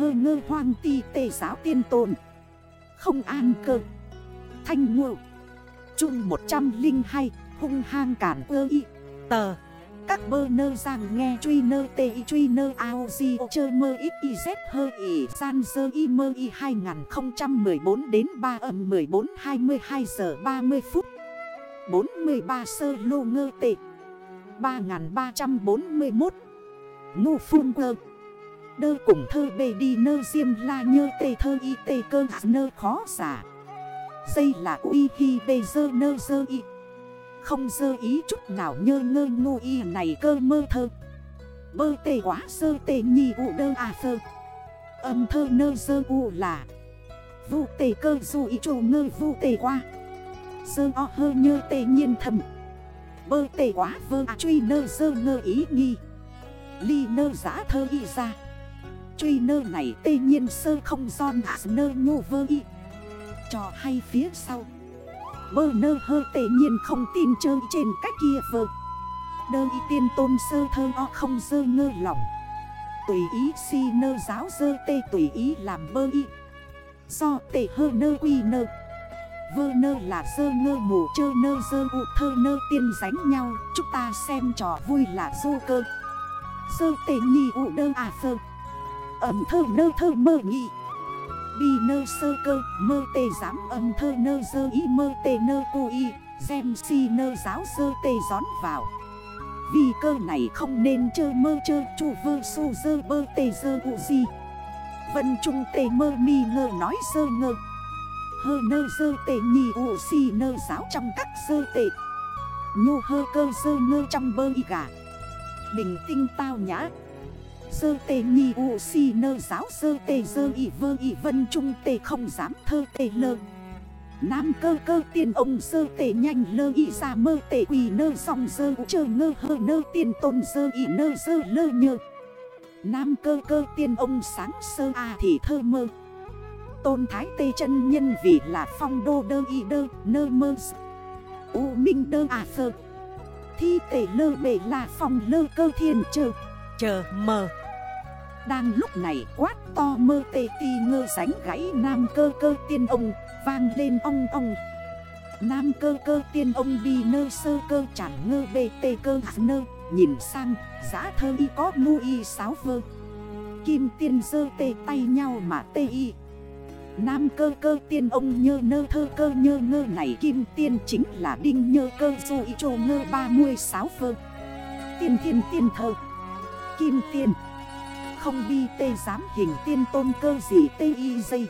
hơ ngơ hoang ti tề giáo tiên tồn. Không an cơ. Thanh ngộ. Trung 102 hung hang cản ơ y. Tờ. Các bơ nơ rằng nghe truy nơ tê y, truy nơ ao di chơ mơ ít y z hơ y san dơ y mơ y 2014 đến 3 âm 14 22 giờ 30 phút. 43 sơ lô ngơ tệ. 3341 Ngu phun ngơ Đơ cùng thơ bề đi nơ diêm la nhơ tê thơ y tê cơ nơ khó xả. Dây là uy hi bê dơ nơ dơ y. Không dơ ý chút nào nhơ ngơ ngu y này cơ mơ thơ. Bơ tê quá sơ tê nhi ụ đơ à thơ. Âm thơ nơ dơ u là. Vụ tê cơ dù ý trù ngơ vụ tê qua. Dơ o hơ nhơ tê nhiên thầm. Bơ tê quá vơ à truy nơ dơ ngơ ý nghi. Ly nơ giã thơ y ra. Truy nơ này, tê nhiên sơ không giòn à nơ nhô vơ y. Trò hay phía sau. Bơ nơ hơ tê nhiên không tin chơi trên cách kia vơ. Đơ y tiên tôn sơ thơ o không dơ ngơ lòng. Tùy ý si nơ giáo dơ tê tùy ý làm bơ y. Do tê hơ nơ quy nơ. Vơ nơ là dơ ngơ mù chơ nơ dơ ụ thơ nơ tiên ránh nhau. Chúng ta xem trò vui là dô cơ. Dơ tê nhi ụ đơ à phơ. Ẩm thơ nơ thơ mơ nghị. Bi nơ sơ cơ, mơ tê giám âm thơ nơ dơ y, mơ tê nơ cô y Xem si nơ giáo sơ tê gión vào. Vì cơ này không nên chơ mơ chơ chủ vơ su dơ bơ tê dơ ụ gì Vân trung tê mơ mi ngơ nói sơ ngơ. Hơ nơ dơ tê nhì ụ si nơ giáo trong các dơ tê. Nhô hơ cơ dơ ngơ trong bơ y gà. Bình tinh tao nhã. Sơ tê nhi u si nơ giáo sơ tê sơ ị vơ ị vân trung tê không dám thơ tê lơ. Nam cơ cơ tiên ông sơ tê nhanh lơ ị ra mơ tê quỳ nơ song sơ chơ ngơ hơ nơ tiên tôn sơ ị nơ sơ lơ nhơ. Nam cơ cơ tiên ông sáng sơ a thì thơ mơ. Tôn thái tê chân nhân vì là phong đô đơ y đơ nơ mơ U minh đơ à thơ Thi tê lơ bể là phong lơ cơ thiên chờ Chờ mờ đang lúc này quát to mơ tê ti ngơ sánh gãy nam cơ cơ tiên ông, Vang lên ong ong. Nam cơ cơ tiên ông bi nơ sơ cơ chẳng ngơ bê tê cơ nơ, Nhìn sang giã thơ y có mu y sáo vơ. Kim tiên dơ tê tay nhau mà tê y. Nam cơ cơ tiên ông nhơ nơ thơ cơ nhơ ngơ này kim tiên chính là đinh nhơ cơ dù y trô ngơ 36 vơ. Tiên tiên tiên thơ. Kim tiên. Không bi tê giám hình tiên tôn cơ gì tê y dây.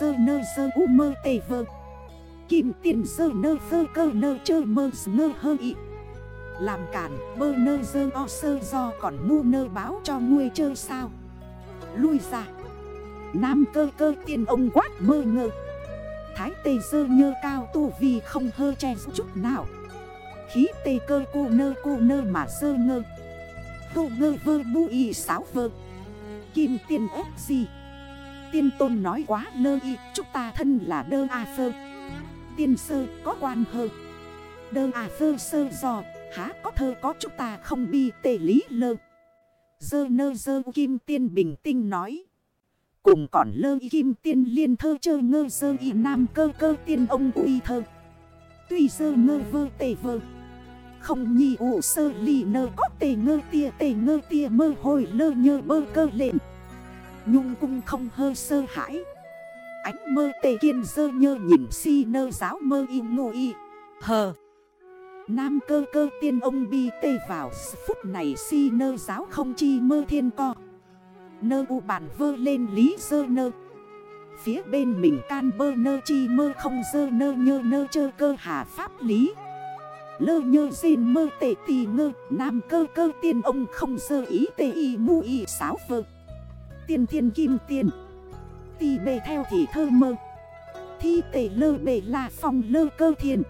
Sơ nơ sơ u mơ tê vơ. Kim tiền sơ nơ sơ cơ nơ chơ mơ ngơ hơ y. Làm cản, bơ nơ dơ o sơ do còn mu nơ báo cho nguôi chơ sao. Lui ra. Nam cơ cơ tiên ông quát mơ ngơ. Thái tê dơ nhơ cao tu vì không hơ che chút nào. Khí tê cơ cô nơ cô nơ mà dơ ngơ. Tô ngơ vơ bu y sáo vơ. Kim tiên ép gì? Tiên tôn nói quá lơ y, Chúng ta thân là đơ a à Tiên sơ có quan hơ Đơ à phơ sơ dò, Há có thơ có chúng ta không bi tệ lý lơ. Dơ nơ dơ kim tiên bình tinh nói. Cùng còn lơ y kim tiên liên thơ chơ ngơ dơ y nam cơ cơ tiên ông uy thơ. Tuy dơ ngơ vơ tề vơ không nhi ụ sơ lì nơ có tề ngơ tia tề ngơ tia mơ hồi lơ nhơ bơ cơ lên Nhung cung không hơ sơ hãi. Ánh mơ tề kiên dơ nhơ nhìn si nơ giáo mơ y ngô y. Hờ Nam cơ cơ tiên ông bi tê vào phút này si nơ giáo không chi mơ thiên co. Nơ u bản vơ lên lý dơ nơ. Phía bên mình can bơ nơ chi mơ không dơ nơ, nhơ nơ chơ cơ hà pháp lý. Lơ nhơ xin mơ tệ tì ngơ, Nam cơ cơ tiên ông không sơ ý tê y mu y sáo vơ. Tiên thiên kim tiên, Tì bề theo thì thơ mơ. Thi tể lơ bề là phòng lơ cơ thiền.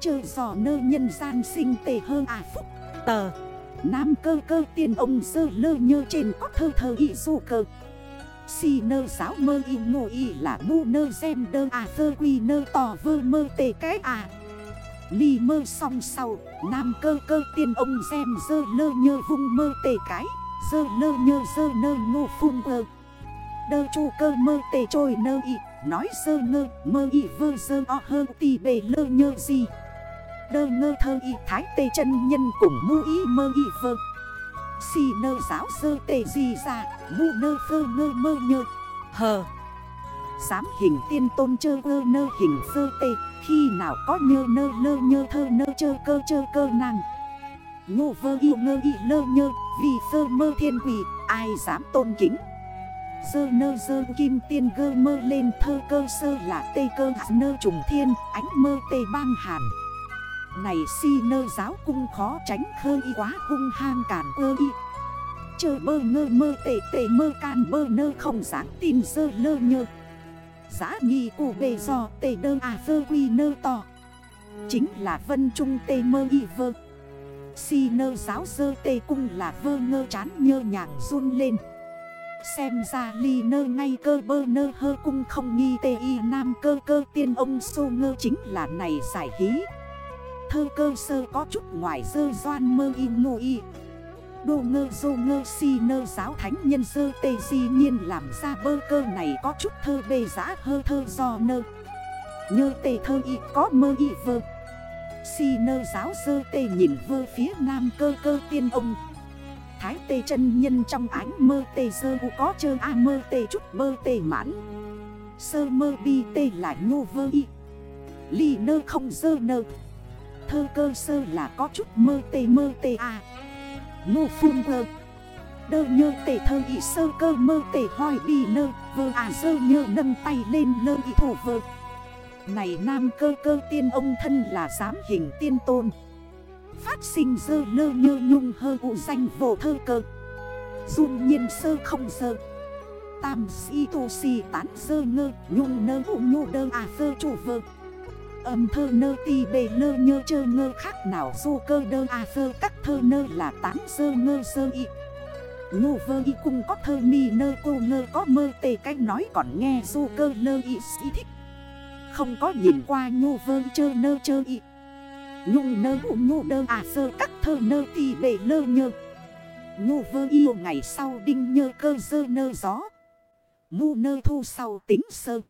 Chờ giò nơ nhân gian sinh tề hơn à phúc. Tờ, Nam cơ cơ tiên ông sơ lơ nhơ trên có thơ thơ y du cơ. Si nơ giáo mơ y ngô y là mu nơ xem đơ à thơ quy nơ tỏ vơ mơ tề cái à. Ly mơ song sau, Nam cơ cơ tiên ông xem dơ lơ nhơ vung mơ tề cái, Dơ lơ nhơ dơ nơ ngô phung ơ Đơ chu cơ mơ tề trôi nơ y, Nói dơ ngơ, mơ y vơ dơ o hơ tì bề lơ nhơ gì. Đơ ngơ thơ y thái tê chân nhân cùng mu y mơ y vơ. Xì nơ giáo dơ tề gì ra Mu nơ phơ ngơ mơ nhơ. Hờ! Dám hình tiên tôn chơ ơ nơ hình sơ tê. Khi nào có nhơ nơ lơ nhơ thơ nơ chơ cơ chơ cơ năng Ngô vơ yêu ngơ y lơ nhơ, Vì sơ mơ thiên quỷ, Ai dám tôn kính? Sơ nơ sơ kim tiên gơ mơ lên thơ cơ sơ là tê cơ nơ trùng thiên, Ánh mơ tê bang hàn. Này si nơ giáo cung khó tránh khơ y quá hung hang cản ơ y. Chơ bơ ngơ mơ tê tê mơ can bơ nơ không dám tin sơ lơ nhơ. Giá nghi cụ bề do tê đơ à vơ quy nơ to Chính là vân trung tê mơ y vơ. Si nơ giáo sơ tê cung là vơ ngơ chán nhơ nhàng run lên. Xem ra ly nơ ngay cơ bơ nơ hơ cung không nghi tê y nam cơ cơ tiên ông sô ngơ chính là này giải hí. Thơ cơ sơ có chút ngoài dơ doan mơ y ngô y. Đô ngơ dô ngơ si nơ giáo thánh nhân sơ tê si nhiên làm ra bơ cơ này có chút thơ bê giã hơ thơ do nơ. Nhơ tê thơ y có mơ y vơ. Si nơ giáo sơ tê nhìn vơ phía nam cơ cơ tiên ông. Thái tê chân nhân trong ánh mơ tê sơ u có chơ a mơ tê chút bơ tê mãn. Sơ mơ bi tê là nhô vơ y. Ly nơ không sơ nơ. Thơ cơ sơ là có chút mơ tê mơ tê a. Ngô phun vơ Đơ nhơ tể thơ ý sơ cơ mơ tể hoi bi nơ, Vơ à sơ nhơ nâng tay lên lơ ý thủ vơ. Này nam cơ cơ tiên ông thân là giám hình tiên tôn. Phát sinh dơ lơ nhơ nhung hơ vụ danh vô thơ cơ. Dung nhiên sơ không sơ. Tam si tu si tán sơ ngơ, Nhung nơ vụ nhu đơ à sơ chủ vơ. Âm thơ nơ ti bề lơ nhơ chơ ngơ khác nào du cơ đơ à sơ các thơ nơ là tán sơ ngơ sơ y. Ngô vơ y cung có thơ mi nơ cô ngơ có mơ tề cách nói còn nghe du cơ lơ y sĩ thích. Không có nhìn qua ngô vơ chơ nơ chơ y. Nhung nơ hụ ngô đơ à sơ các thơ nơ tì bể lơ nhơ. Ngô vơ yêu ngày sau đinh nhơ cơ dơ nơ gió. Ngu nơ thu sau tính sơ.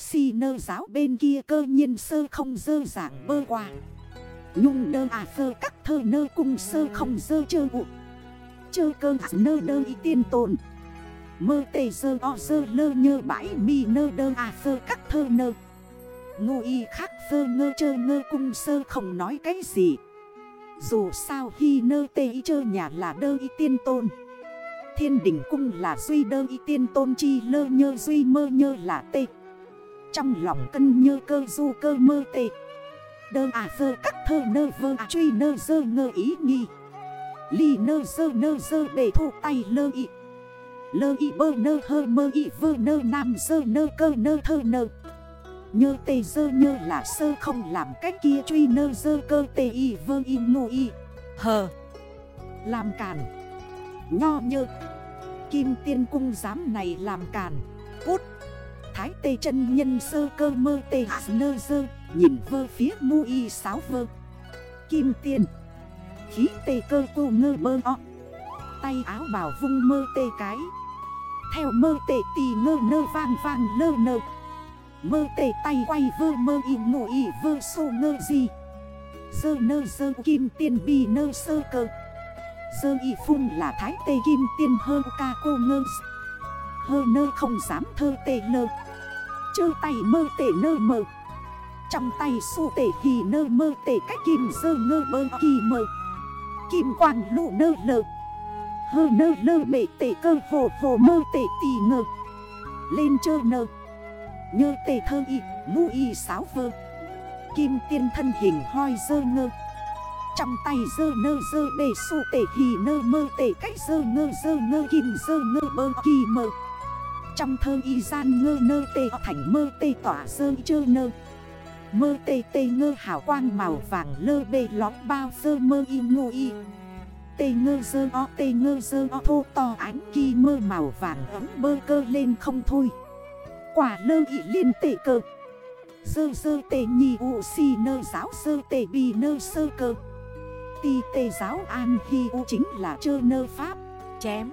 Si nơ giáo bên kia cơ nhiên sơ không dơ giảng bơ qua. Nhung đơ à sơ các thơ nơ cung sơ không dơ chơ vụ. Chơ cơ à nơ đơ y tiên tồn. Mơ tê dơ o dơ lơ nhơ bãi mi nơ đơ à sơ các thơ nơ. Ngô y khác phơ ngơ chơ ngơ cung sơ không nói cái gì. Dù sao khi nơ tê y chơ nhà là đơ y tiên tôn Thiên đỉnh cung là duy đơ y tiên tôn chi lơ nhơ duy mơ nhơ là tê. Trong lòng cân nhơ cơ du cơ mơ tê. Đơ à vơ các thơ nơ vơ à truy nơ dơ ngơ ý nghi. Ly nơ dơ nơ dơ bể thu tay lơ y. Lơ y bơ nơ hơ mơ y vơ nơ nam dơ nơ cơ nơ thơ nơ. Nhơ tê dơ nhơ là sơ không làm cách kia truy nơ dơ cơ tê y vơ y ngô y. Hờ. Làm càn. Nho nhơ. Kim tiên cung giám này làm càn. Cút. Thái tê chân nhân sơ cơ mơ tê nơ dơ. Nhìn vơ phía mu y sáo vơ. Kim tiền Khí tê cơ cô ngơ bơ o. Tay áo bảo vung mơ tê cái. Theo mơ tê tì ngơ nơ vang vang lơ nơ. Mơ tê tay quay vơ mơ y ngộ y vơ sô ngơ gì. Sơ nơ sơ kim tiền bì nơ sơ cơ. Sơ y phun là thái tê kim tiên hơ ca cô ngơ. Hơ nơ không dám thơ tê lơ Chơ tay mơ tể nơ mơ. Trong tay su tể hì nơ mơ tể cách kim sơ ngơ bơ kỳ mơ. Kim quang lụ nơ lơ Hơ nơ lơ bể tể cơ hồ hồ mơ tể tì ngơ. Lên chơ nơ. Nhơ tể thơ y, mu y sáo vơ. Kim tiên thân hình hoi dơ ngơ. Trong tay dơ nơ dơ bề su tể hì nơ mơ tể cách dơ ngơ dơ ngơ kim dơ ngơ bơ kỳ mơ. Trong thơ y gian ngơ nơ tê thành mơ tê tỏa sơ chơ nơ. Mơ tê tê ngơ hào quang màu vàng lơ bê lót bao sơ mơ y ngô y. Tê ngơ dơ o, tê ngơ dơ o, thô to ánh kỳ mơ màu vàng ấm bơ cơ lên không thôi. Quả lơ y liên tê cơ. Sơ sơ tê nhì u si nơ giáo sơ tê bì nơ sơ cơ. Ti tê giáo an hi u chính là chơ nơ pháp. Chém.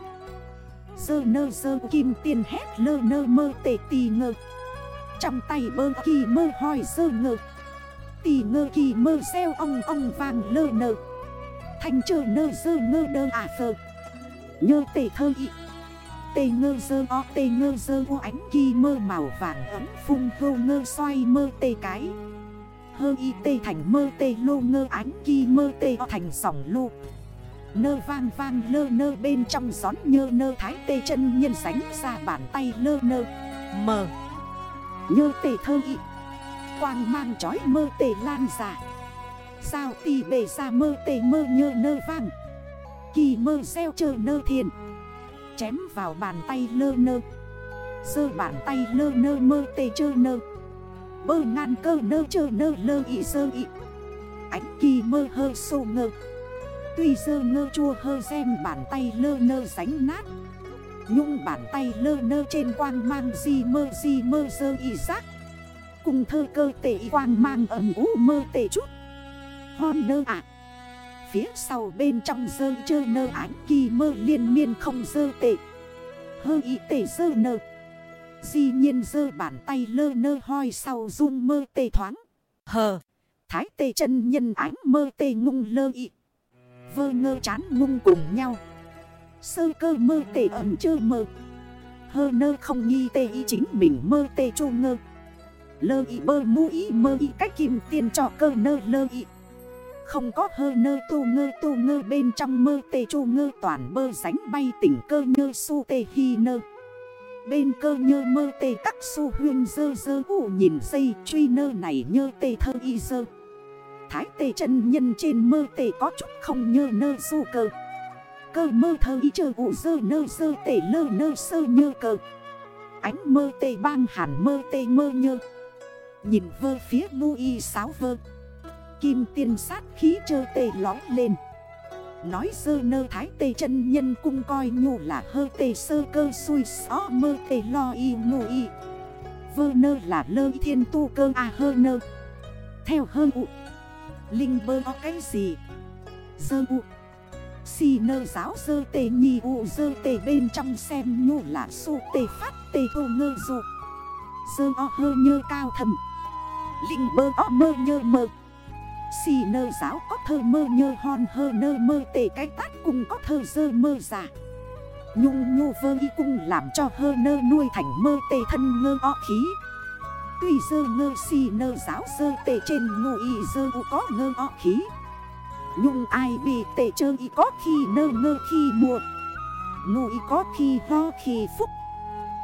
Sơ nơ sơ kim tiền hét lơ nơ mơ tệ tì ngơ. Trong tay bơ kỳ mơ hỏi sơ ngơ. Tì ngơ kỳ mơ xeo ong ong vàng lơ nơ. Thành trơ nơ sơ ngơ đơ à phơ. Nhơ tệ thơ ị Tê ngơ sơ o, tê ngơ sơ o ánh kỳ mơ màu vàng ấm phung hô ngơ xoay mơ tê cái. Hơ y tê thành mơ tê lô ngơ ánh kỳ mơ tê o thành sòng lô. Nơ vang vang lơ nơ bên trong gión nhơ nơ, thái tê chân nhân sánh ra bàn tay lơ nơ. Mờ. Nhơ tê thơ y. Quang mang chói mơ tê lan giả Sao tì bề ra mơ tê mơ nhơ nơ vang. Kỳ mơ xeo chờ nơ thiền. Chém vào bàn tay lơ nơ. Sơ bàn tay lơ nơ mơ tê chơ nơ. Bơ ngàn cơ nơ chơ nơ lơ y sơ y. Ánh kỳ mơ hơ sô ngơ. Tuy sơ ngơ chua hơ xem bàn tay lơ nơ sánh nát. Nhung bàn tay lơ nơ trên quang mang di mơ di mơ sơ y giác. Cùng thơ cơ tệ quang mang ẩm ú mơ tệ chút. Hon nơ ạ. Phía sau bên trong dơ chơ nơ ánh kỳ mơ liên miên không dơ tệ. Hơ y tệ dơ nơ. Di nhiên dơ bàn tay lơ nơ hoi sau dung mơ tê thoáng. Hờ. Thái tê chân nhân ánh mơ tê ngung lơ y. Vơ ngơ chán ngung cùng nhau. Sơ cơ mơ tê ẩm chơ mơ. Hơ nơ không nghi tê y chính mình mơ tê chô ngơ. Lơ y bơ mu y mơ y cách kim tiền cho cơ nơ lơ y không có hơ nơ tu ngơ tu ngơ bên trong mơ tê chu ngơ toàn bơ sánh bay tỉnh cơ ngơ su tê hi nơ. Bên cơ nhơ mơ tê các su huyên dơ dơ u nhìn dây truy nơ này nhơ tê thơ y dơ. Thái tê chân nhân trên mơ tê có chút không nhơ nơ su cơ Cơ mơ thơ y chơ u dơ nơ dơ tê lơ nơ sơ nhơ cơ Ánh mơ tê bang hẳn mơ tê mơ nhơ. Nhìn vơ phía ngu y sáo vơ. Kim tiên sát khí chơ tê lói lên. Nói sơ nơ thái tê chân nhân cung coi nhủ là hơ tê sơ cơ xui xó mơ tê lo y ngu y. Vơ nơ là lơ thiên tu cơ à hơ nơ. Theo hơ ụ Linh bơ có cái gì? Dơ u. Si nơ giáo dơ tê nhi ụ dơ tê bên trong xem nhu là su tê phát tê hô ngơ dụ Dơ o hơ nhơ cao thầm. Linh bơ o mơ nhơ mơ. Xì nơ giáo có thơ mơ nhơ hòn hơ nơ mơ tệ cái tát cùng có thơ dơ mơ giả Nhung nhu vơ y cung làm cho hơ nơ nuôi thành mơ tê thân ngơ o khí. Tuy dơ ngơ si nơ giáo dơ tề trên ngô y dơ u có ngơ o khí. Nhung ai bị tề chơ y có khi nơ ngơ khi mùa. Ngô y có khi ho khi phúc.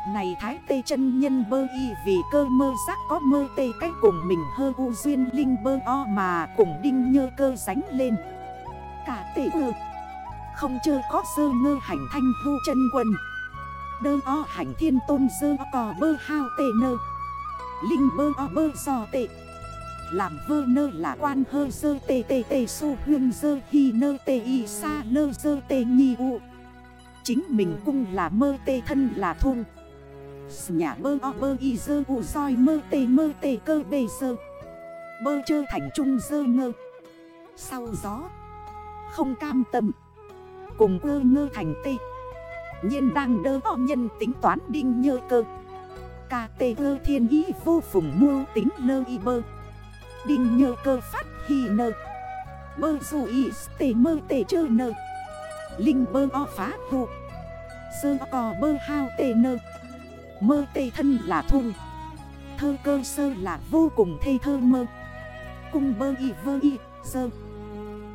Này thái tê chân nhân bơ y vì cơ mơ giác có mơ tê cách cùng mình hơ u duyên linh bơ o mà cùng đinh nhơ cơ sánh lên. Cả tê ơ. Không chơ có dơ ngơ hành thanh vô chân quần. Đơ o hành thiên tôn sơ cò bơ hao tê nơ. Linh bơ o bơ so tệ. Làm vơ nơ là quan hơ sơ tê tê tê su hương sơ hi nơ tê y sa lơ sơ tê nhi u. Chính mình cung là mơ tê thân là thôn. Nhà bơ o bơ y dơ u soi mơ tê mơ tê cơ bê sơ Bơ chơ thành trung dơ ngơ. Sau gió, Không cam tâm Cùng ơ ngơ thành tê. Nhiên đang đơ o nhân tính toán đinh nhơ cơ. Ca tê ơ thiên ý vô phùng mưu tính nơ y bơ. Đinh nhơ cơ phát hi nơ. Bơ dù y tê mơ tê chơ nơ. Linh bơ o phá vụ Sơ cò bơ hao tê nơ. Mơ tê thân là thu Thơ cơ sơ là vô cùng thê thơ mơ. Cung bơ y vơ y sơ.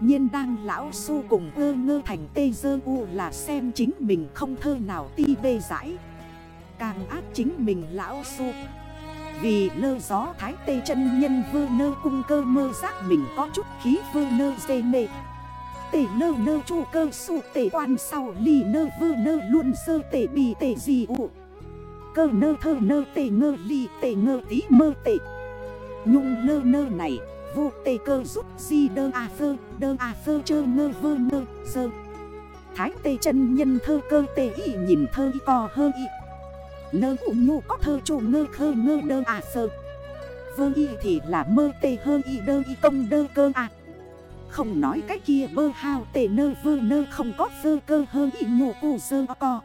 Nhiên đang lão su cùng ơ ngơ thành tê dơ u là xem chính mình không thơ nào ti bê giải. Càng ác chính mình lão su Vì lơ gió thái tê chân nhân vơ nơ cung cơ mơ giác mình có chút khí vơ nơ dê mê. Tê lơ nơ chu cơ su tê quan sau lì nơ vơ nơ luôn sơ tê bì tê gì ụ cơ nơ thơ nơ tê ngơ ly tê ngơ tí mơ tê. Nhung lơ nơ này, vô tê cơ rút di đơ à phơ, Đơ à phơ chơ ngơ vơ ngơ, sơ. Thái tê chân nhân thơ cơ tê y nhìn thơ y cò hơ y. Nơ ụ nhu có thơ chủ ngơ khơ ngơ đơ à sơ Vơ y thì là mơ tê hơ y đơ y công đơ cơ à Không nói cái kia bơ hao tê nơ vơ nơ không có sơ cơ hơ y nhổ cù sơ co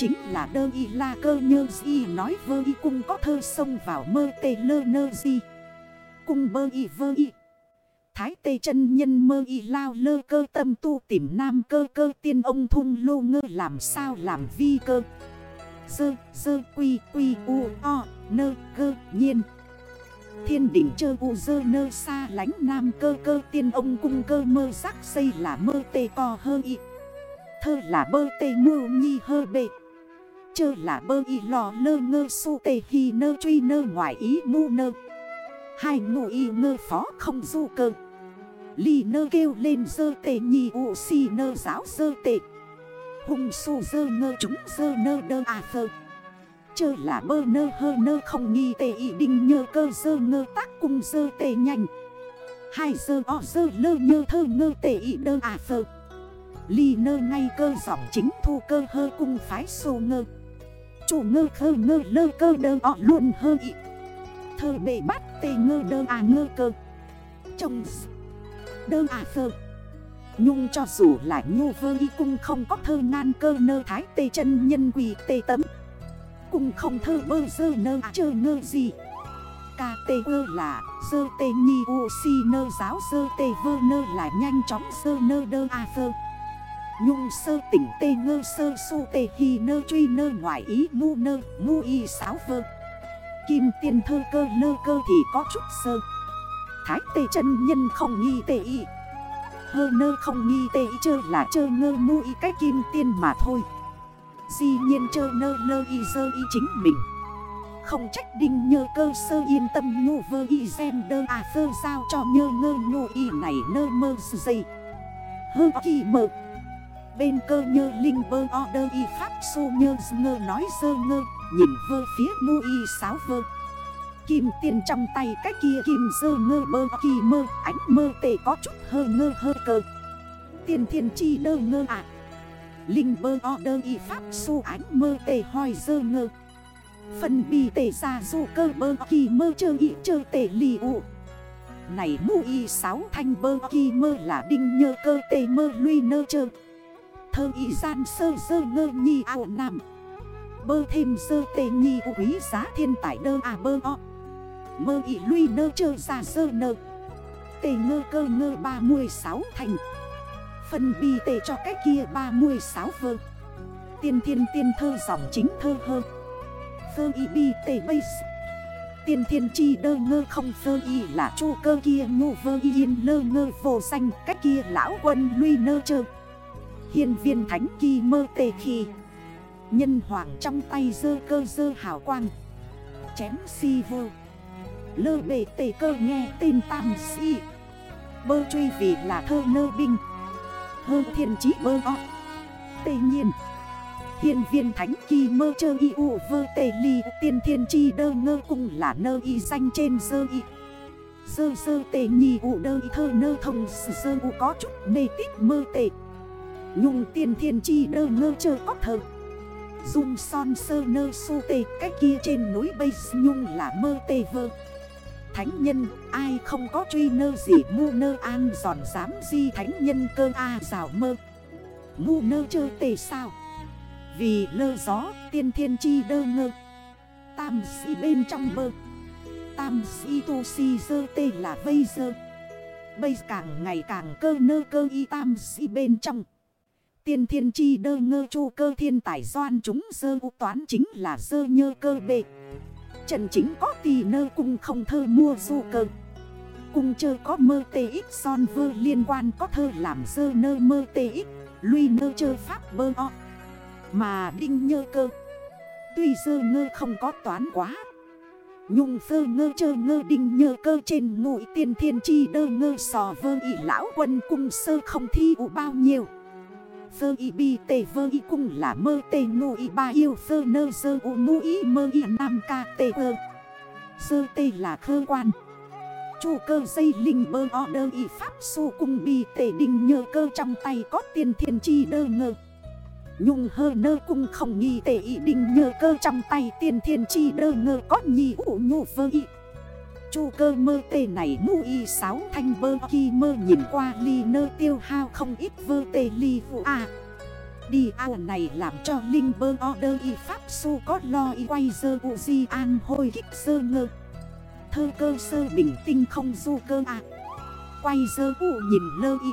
chính là đơ y la cơ nhơ di nói vơ y cung có thơ sông vào mơ tê lơ nơ di. Cung bơ y vơ y. Thái tê chân nhân mơ y lao lơ cơ tâm tu tìm nam cơ cơ tiên ông thung lô ngơ làm sao làm vi cơ. Dơ, dơ quy quy u o nơ cơ nhiên. Thiên đỉnh chơ u dơ nơ xa lánh nam cơ cơ tiên ông cung cơ mơ sắc xây là mơ tê co hơ y. Thơ là bơ tê mưu nhi hơ bệ. Chơ là bơ y lò lơ ngơ su tê hi nơ truy nơ ngoại ý mu nơ. Hai ngụ y ngơ phó không du cơ. Ly nơ kêu lên dơ tê nhi u si nơ giáo dơ tê. Hùng su dơ ngơ chúng dơ nơ đơ à phơ. Chơ là bơ nơ hơ nơ không nghi tê ý đinh nhơ cơ dơ ngơ tác cung dơ tê nhanh. Hai dơ o dơ lơ nhơ thơ ngơ tê ý đơ à phơ. Ly nơ ngay cơ giọng chính thu cơ hơ cung phái sô ngơ Chủ ngơ khơ ngơ lơ cơ đơ o luôn hơ Ý Thơ bề bắt tê ngơ đơ à ngơ cơ Trông đơ à phơ Nhung cho dù là nhu vơ y cung không có thơ ngan cơ nơ thái tê chân nhân quỳ tê tấm. Cung không thơ bơ dơ nơ à chơ ngơ gì. Ca tê ơ là dơ tê nhi u si nơ giáo dơ tê vơ nơ là nhanh chóng dơ nơ đơ à vơ. Nhung sơ tỉnh tê ngơ sơ su tê hi nơ truy nơ ngoại ý mu nơ mu y sáo vơ. Kim tiền thơ cơ nơ cơ thì có chút sơ. Thái tê chân nhân không nghi tê y. Hơ nơ không nghi tê chơ là chơ ngơ mu y cái kim tiên mà thôi. Di nhiên chơ nơ lơ y dơ y chính mình. Không trách đinh nhơ cơ sơ yên tâm nhu vơ y xem đơ à phơ sao cho nhơ ngơ nhu y này nơ mơ dây. Hơ kỳ mơ. Bên cơ nhơ linh bơ o đơ y pháp su nhơ ngơ nói dơ ngơ, Nhìn vơ phía nhu y sáo vơ. Kim tiền trong tay cái kia kim dơ ngơ bơ kỳ mơ, Ánh mơ tề có chút hơ ngơ hơ cơ Tiền thiên chi đơ ngơ ạ à. Linh bơ o đơ y pháp su ánh mơ tề hoi dơ ngơ. Phần bì tề ra dù cơ bơ kỳ mơ chơ y chơ tề lì ụ. Này mu y sáu thanh bơ kỳ mơ là đinh nhơ cơ tề mơ luy nơ chơ. Thơ y gian sơ dơ ngơ nhi ao nằm Bơ thêm dơ tê nhi quý giá thiên tải đơ à bơ o. Mơ y lui nơ chơ ra sơ nơ. Tề ngơ cơ ngơ 36 thành. Phần bi tề cho cái kia 36 vơ. Tiên thiên tiên thơ dòng chính thơ hơ. Thơ y bi tề bây Tiên thiên chi đơ ngơ không thơ y là chu cơ kia ngô vơ y yên lơ ngơ vô danh Cách kia lão quân lui nơ chơ. Hiên viên thánh kỳ mơ tề khi Nhân hoàng trong tay dơ cơ dơ hào quang. Chém si vô Lơ bề tề cơ nghe tên tam si. Bơ truy vì là thơ nơ binh. Hơ thiên chí bơ o. Tề nhiên. Hiên viên thánh kỳ mơ chơ y u vơ tề ly Tiên thiên chi đơ ngơ cùng là nơ y danh trên dơ y. Dơ dơ tề nhì u đơ y thơ nơ thông sơ u có chút mê tích mơ tề Nhung tiên thiên chi đơ ngơ chơ có thơ. Dung son sơ nơ su tê cách kia trên núi bây nhung là mơ tê vơ. Thánh nhân, ai không có truy nơ gì? Mu nơ an giòn dám di thánh nhân cơ a à rào mơ. Mu nơ chơ tề sao? Vì lơ gió, tiên thiên chi đơ ngơ. Tam si bên trong mơ. Tam si tu si dơ tê là vây dơ. Bây càng ngày càng cơ nơ cơ y tam si bên trong. Tiên thiên chi đơ ngơ chu cơ thiên tài doan chúng sơ u toán chính là sơ nhơ cơ bệ. Trần chính có tì nơ cung không thơ mua du cơ. Cung chơ có mơ tê ít, son vơ liên quan có thơ làm dơ nơ mơ tê ít. Lui nơ chơ pháp bơ o. Mà đinh nhơ cơ. Tuy dơ ngơ không có toán quá. Nhung sơ ngơ chơ ngơ đinh nhơ cơ trên ngụy tiên thiên chi đơ ngơ sò vơ ị lão quân cung sơ không thi ủ bao nhiêu sơ y bi tê vơ y cung là mơ tê ngô y ba yêu sơ nơ sơ u mu y mơ y nam ca tê vơ Sơ tê là khơ quan. Chủ cơ dây linh bơ o đơ y pháp su cung bi tê đinh nhơ cơ trong tay có tiền thiên chi đơ ngơ. Nhung hơ nơ cung không nghi tê y đinh nhơ cơ trong tay tiền thiên chi đơ ngơ có nhì ủ nhụ vơ y. Chu cơ mơ tê này mu y sáu thanh bơ khi mơ nhìn qua ly nơ tiêu hao không ít vơ tê ly vụ à Đi ao này làm cho Linh bơ order y pháp su có lo y quay dơ u di an hôi kích sơ ngơ. Thơ cơ sơ bình tinh không du cơ à Quay dơ u nhìn lơ y.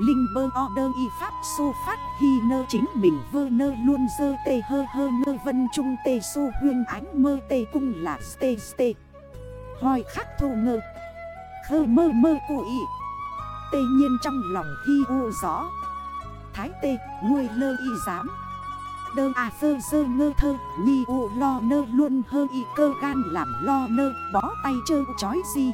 Linh bơ order y pháp su phát hi nơ chính mình vơ nơ luôn dơ tê hơ hơ ngơ vân trung tê su huyên ánh mơ tê cung là tê tê. Hoi khắc thù ngơ. Khơ mơ mơ cụ ý Tê nhiên trong lòng khi u gió. Thái tê, nguôi lơ y dám Đơ à sơ sơ ngơ thơ, Nhi u lo nơ luôn hơ y cơ gan làm lo nơ, Bó tay chơ chói gì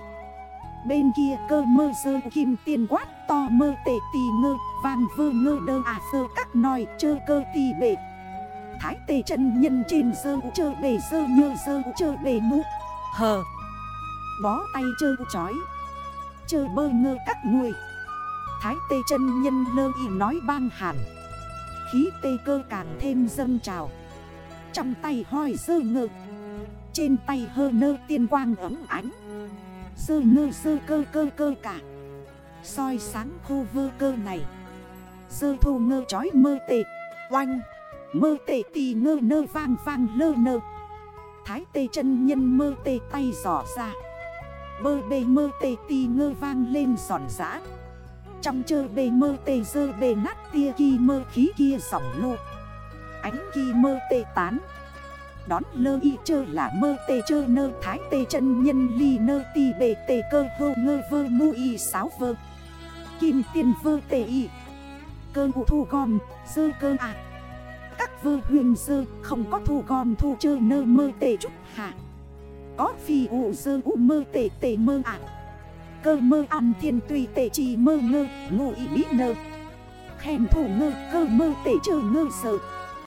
Bên kia cơ mơ sơ kim tiền quát to mơ tệ tì ngơ Vàng vơ ngơ đơ à sơ các nòi chơ cơ tì bệ Thái tê chân nhân trên sơ chơ bề sơ nhơ sơ chơ bề mụ Hờ. Bó tay chơ chói. Chơ bơ ngơ các người. Thái tê chân nhân lơ y nói bang hàn. Khí tê cơ càng thêm dâng trào. Trong tay hoi dơ ngơ. Trên tay hơ nơ tiên quang ấm ánh. Sơ ngơ sơ cơ cơ cơ cả. Soi sáng khu vơ cơ này. Sơ thu ngơ chói mơ tệ Oanh. Mơ tệ tì ngơ nơ vang vang lơ nơ. Thái tê chân nhân mơ tê tay giỏ ra. Bơ bê mơ tê tì ngơ vang lên giòn giã. Trong chơ bê mơ tê dơ bê nát tia kỳ mơ khí kia sỏng lô. Ánh kỳ mơ tê tán. Đón lơ y chơ là mơ tê chơ nơ, thái tê chân nhân ly nơ tì bề tê cơ hô ngơ vơ mu y sáo vơ. Kim tiền vơ tê y. Cơ vụ thu gom, dơ cơ ạ Các vơ huyền dơ, không có thu gom thu chơ nơ mơ tê trúc hạ. Có phi ụ dơ ụ mơ tệ tệ mơ ạ. Cơ mơ ăn thiên tùy tệ trì mơ ngơ, ngụ ý bí nơ. Khen thủ ngơ, cơ mơ tệ trừ ngơ sợ.